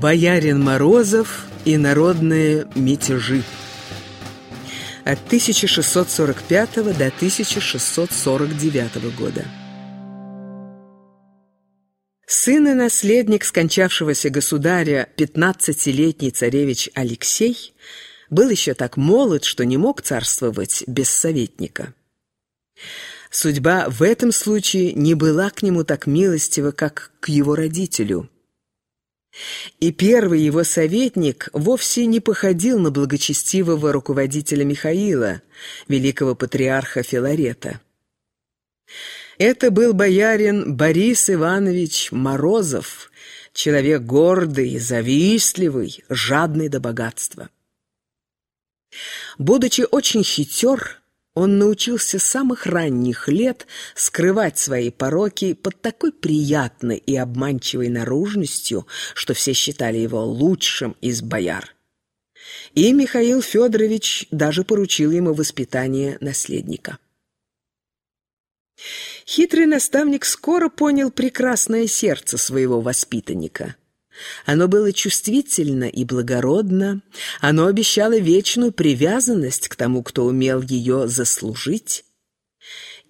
Боярин Морозов и народные мятежи от 1645 до 1649 года. Сын и наследник скончавшегося государя, 15-летний царевич Алексей, был еще так молод, что не мог царствовать без советника. Судьба в этом случае не была к нему так милостива, как к его родителю – и первый его советник вовсе не походил на благочестивого руководителя Михаила, великого патриарха Филарета. Это был боярин Борис Иванович Морозов, человек гордый, завистливый, жадный до богатства. Будучи очень хитер, он научился с самых ранних лет скрывать свои пороки под такой приятной и обманчивой наружностью, что все считали его лучшим из бояр. И Михаил Федорович даже поручил ему воспитание наследника. Хитрый наставник скоро понял прекрасное сердце своего воспитанника – оно было чувствительно и благородно, оно обещало вечную привязанность к тому, кто умел ее заслужить.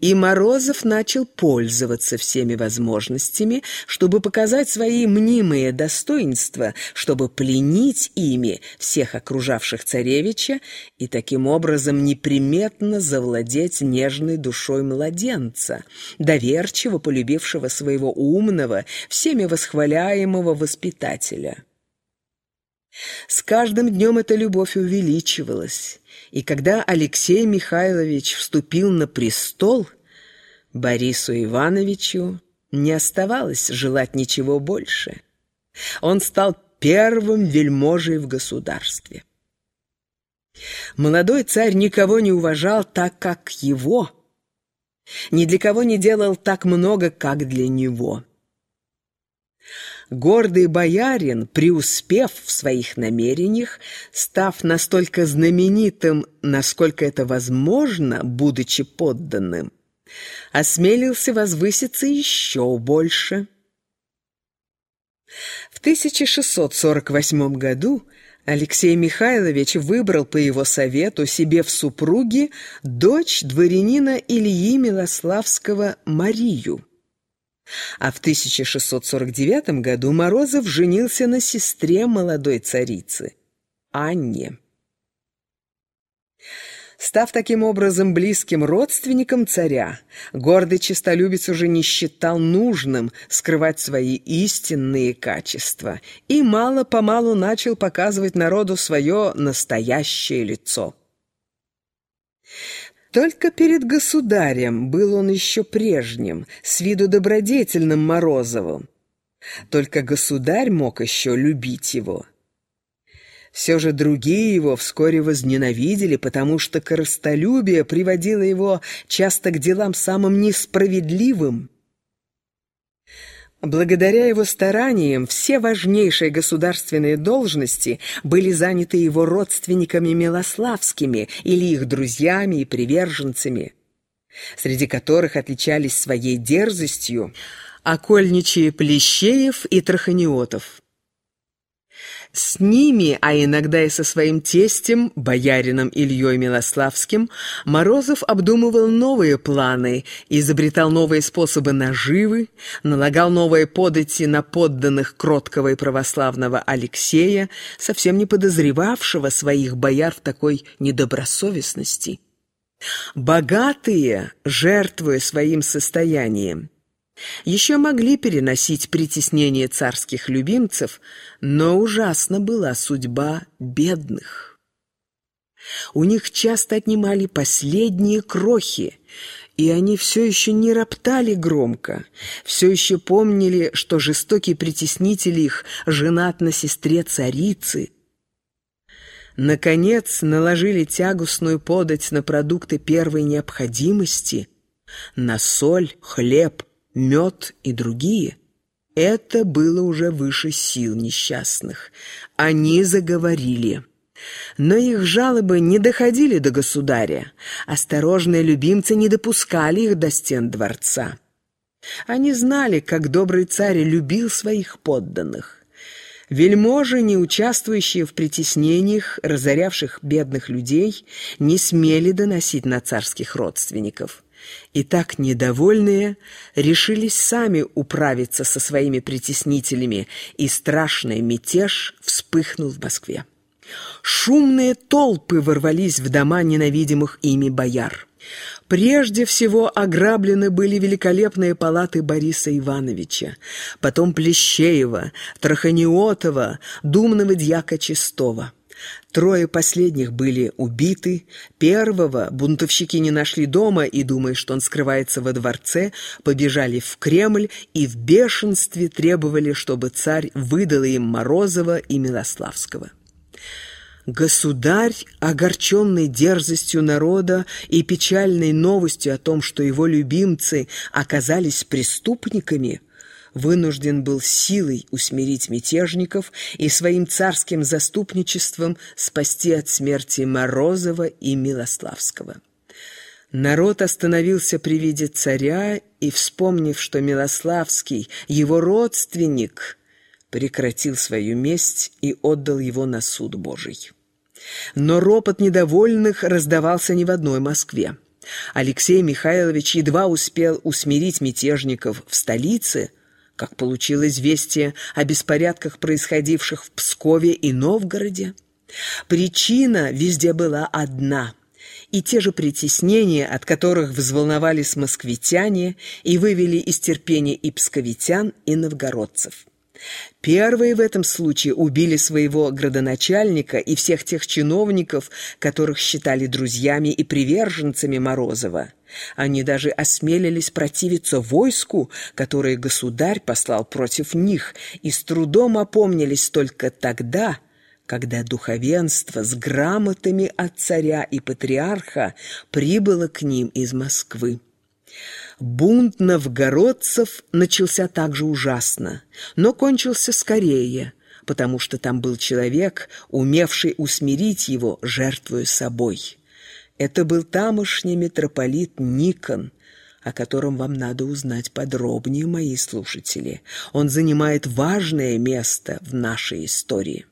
И Морозов начал пользоваться всеми возможностями, чтобы показать свои мнимые достоинства, чтобы пленить ими всех окружавших царевича и таким образом неприметно завладеть нежной душой младенца, доверчиво полюбившего своего умного, всеми восхваляемого воспитателя. С каждым днем эта любовь увеличивалась, и когда Алексей Михайлович вступил на престол, Борису Ивановичу не оставалось желать ничего больше. Он стал первым вельможей в государстве. Молодой царь никого не уважал так, как его, ни для кого не делал так много, как для него. Гордый боярин, преуспев в своих намерениях, став настолько знаменитым, насколько это возможно, будучи подданным, осмелился возвыситься еще больше. В 1648 году Алексей Михайлович выбрал по его совету себе в супруги дочь дворянина Ильи Милославского Марию. А в 1649 году Морозов женился на сестре молодой царицы, Анне. Став таким образом близким родственником царя, гордый честолюбец уже не считал нужным скрывать свои истинные качества и мало-помалу начал показывать народу свое настоящее лицо. Только перед государем был он еще прежним, с виду добродетельным Морозовым. Только государь мог еще любить его. Все же другие его вскоре возненавидели, потому что коростолюбие приводило его часто к делам самым несправедливым. Благодаря его стараниям все важнейшие государственные должности были заняты его родственниками Милославскими или их друзьями и приверженцами, среди которых отличались своей дерзостью окольничьи Плещеев и Траханиотов. С ними, а иногда и со своим тестем, боярином Ильей Милославским, Морозов обдумывал новые планы, изобретал новые способы наживы, налагал новые подати на подданных кроткого и православного Алексея, совсем не подозревавшего своих бояр в такой недобросовестности. Богатые, жертвуя своим состоянием, еще могли переносить притеснение царских любимцев, но ужасна была судьба бедных. У них часто отнимали последние крохи, и они все еще не роптали громко, все еще помнили, что жестокий притеснитель их женат на сестре царицы. Наконец наложили тягостную подать на продукты первой необходимости, на соль, хлеб, мед и другие, это было уже выше сил несчастных. Они заговорили. Но их жалобы не доходили до государя. Осторожные любимцы не допускали их до стен дворца. Они знали, как добрый царь любил своих подданных. Вельможи, не участвующие в притеснениях, разорявших бедных людей, не смели доносить на царских родственников. И так недовольные решились сами управиться со своими притеснителями, и страшный мятеж вспыхнул в Москве. Шумные толпы ворвались в дома ненавидимых ими бояр. Прежде всего ограблены были великолепные палаты Бориса Ивановича, потом Плещеева, Траханиотова, думного дьяка Чистова. Трое последних были убиты, первого бунтовщики не нашли дома и, думая, что он скрывается во дворце, побежали в Кремль и в бешенстве требовали, чтобы царь выдал им Морозова и Милославского. Государь, огорченный дерзостью народа и печальной новостью о том, что его любимцы оказались преступниками, вынужден был силой усмирить мятежников и своим царским заступничеством спасти от смерти Морозова и Милославского. Народ остановился при виде царя и, вспомнив, что Милославский, его родственник, прекратил свою месть и отдал его на суд Божий. Но ропот недовольных раздавался не в одной Москве. Алексей Михайлович едва успел усмирить мятежников в столице, как получил известие о беспорядках, происходивших в Пскове и Новгороде. Причина везде была одна – и те же притеснения, от которых взволновались москвитяне и вывели из терпения и псковитян, и новгородцев. Первые в этом случае убили своего градоначальника и всех тех чиновников, которых считали друзьями и приверженцами Морозова. Они даже осмелились противиться войску, которое государь послал против них, и с трудом опомнились только тогда, когда духовенство с грамотами от царя и патриарха прибыло к ним из Москвы. Бунт новгородцев начался также ужасно, но кончился скорее, потому что там был человек, умевший усмирить его, жертвуя собой. Это был тамошний митрополит Никон, о котором вам надо узнать подробнее, мои слушатели. Он занимает важное место в нашей истории.